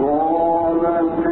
قال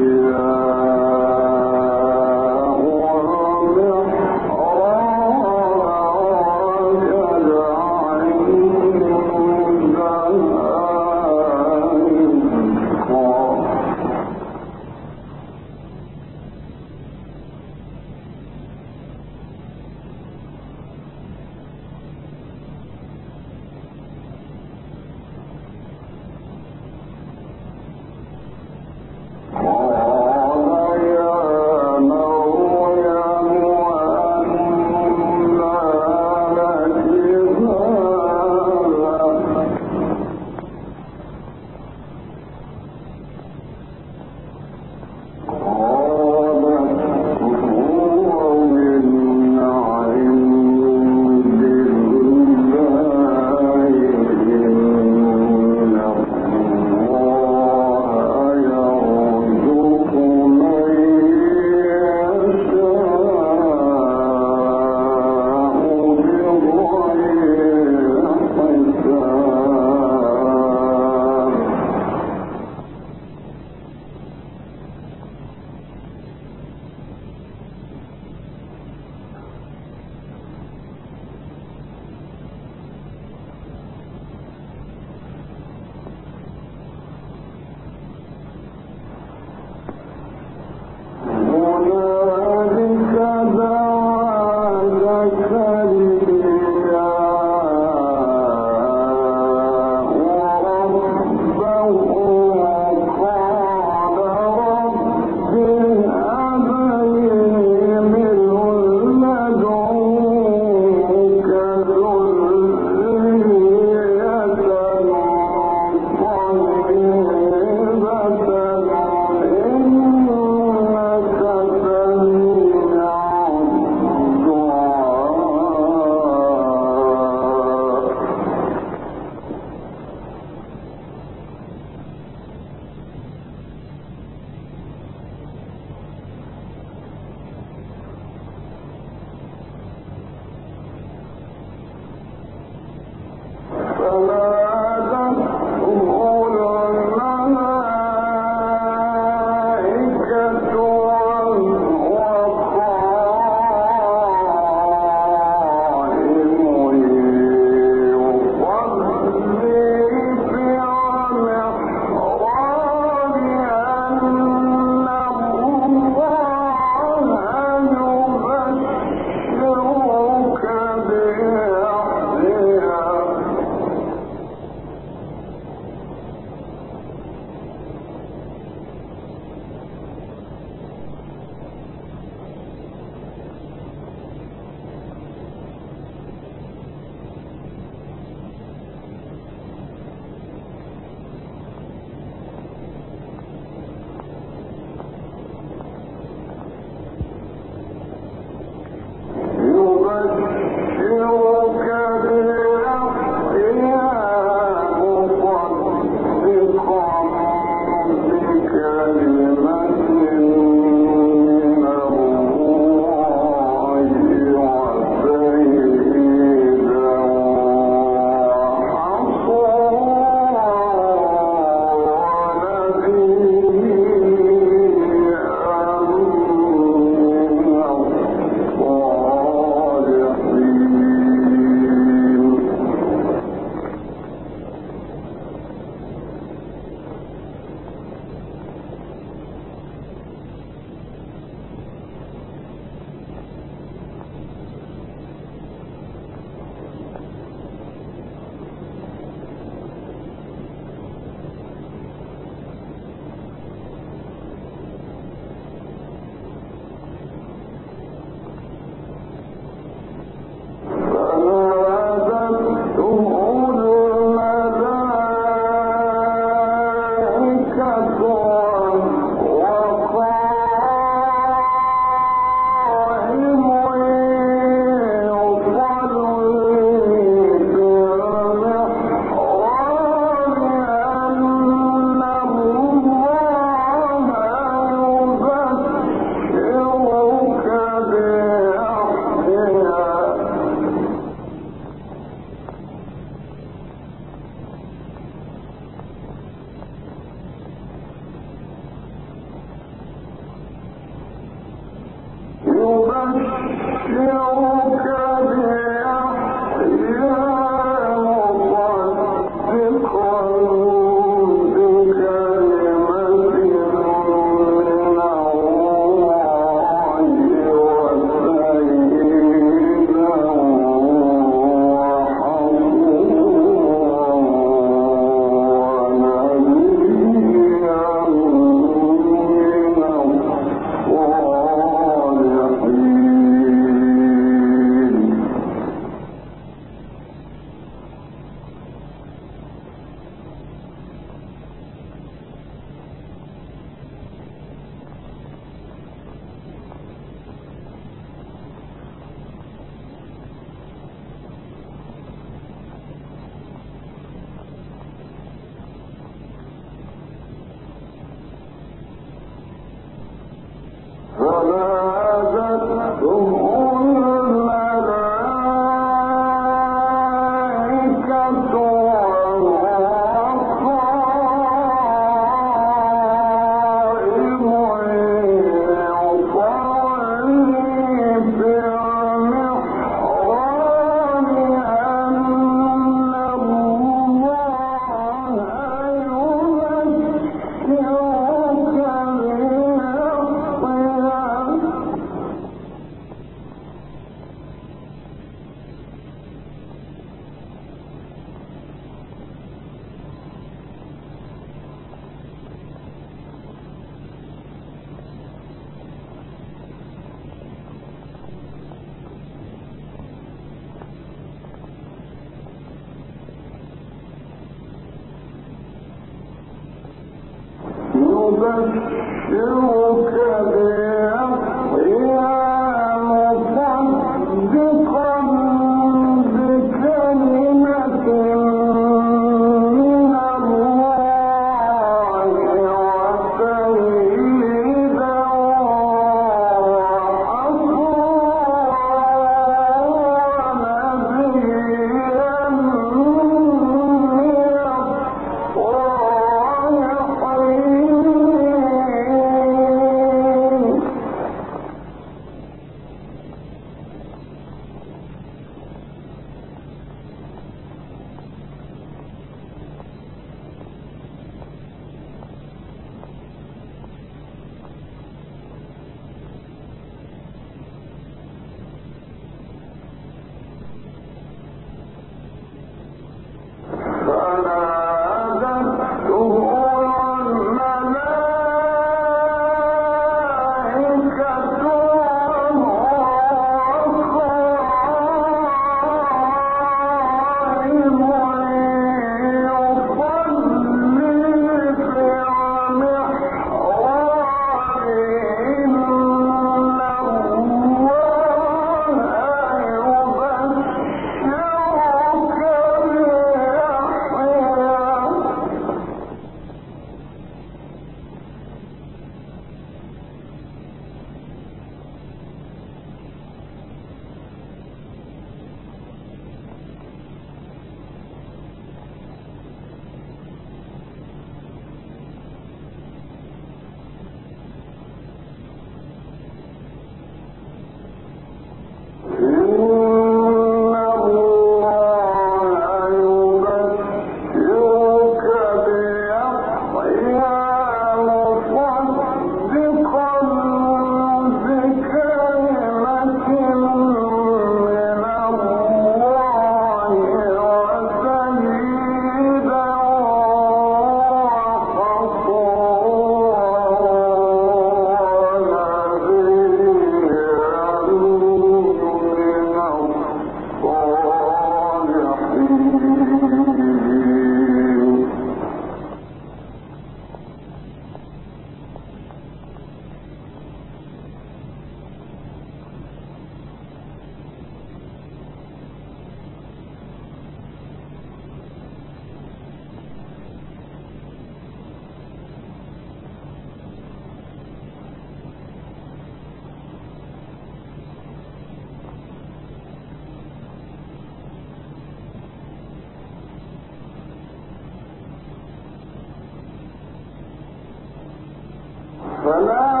كثيرا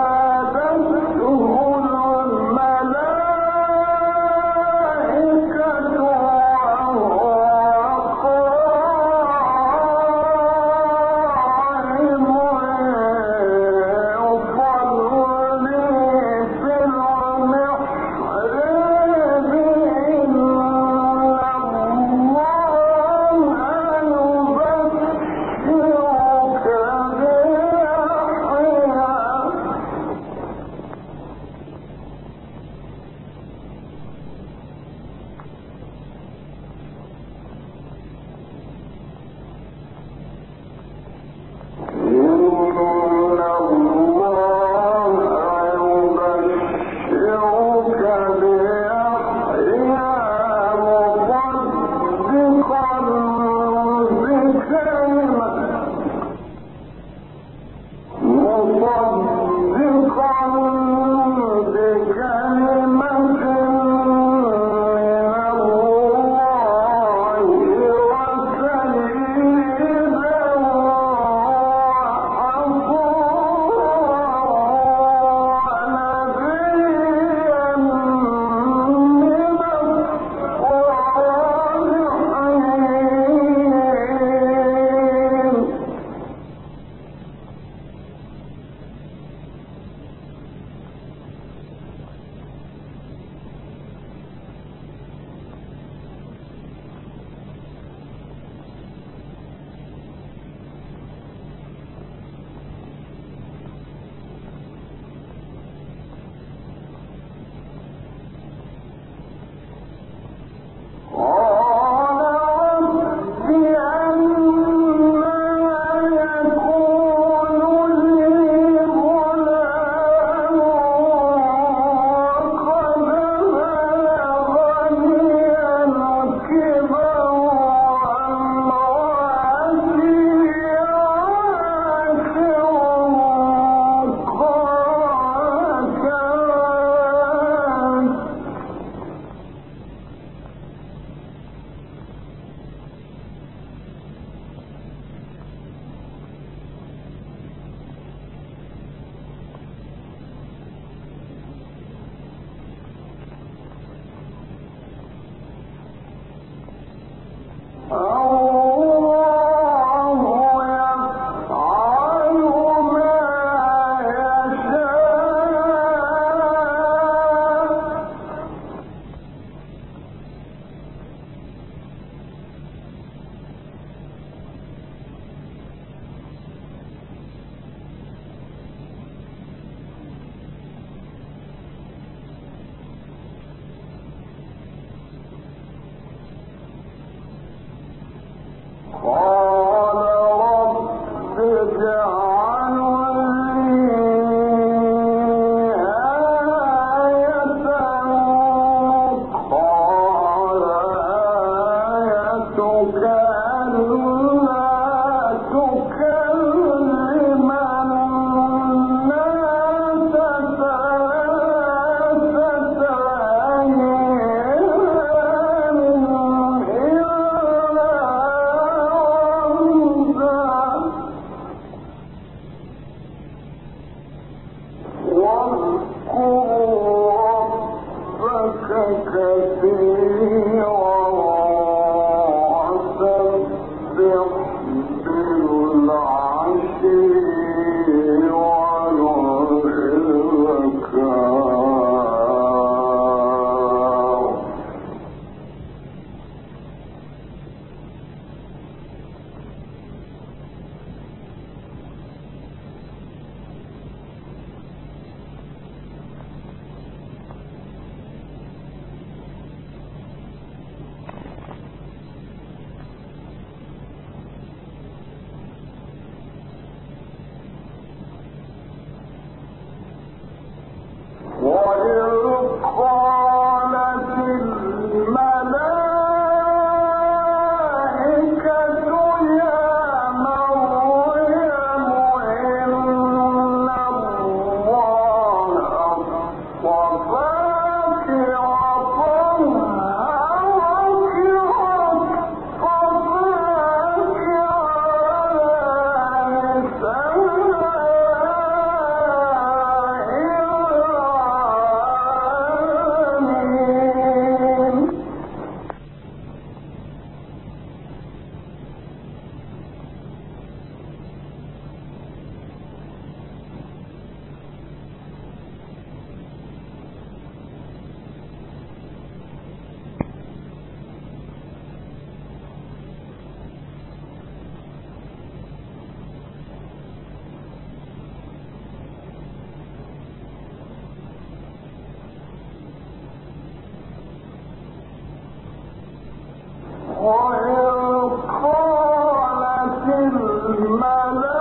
الله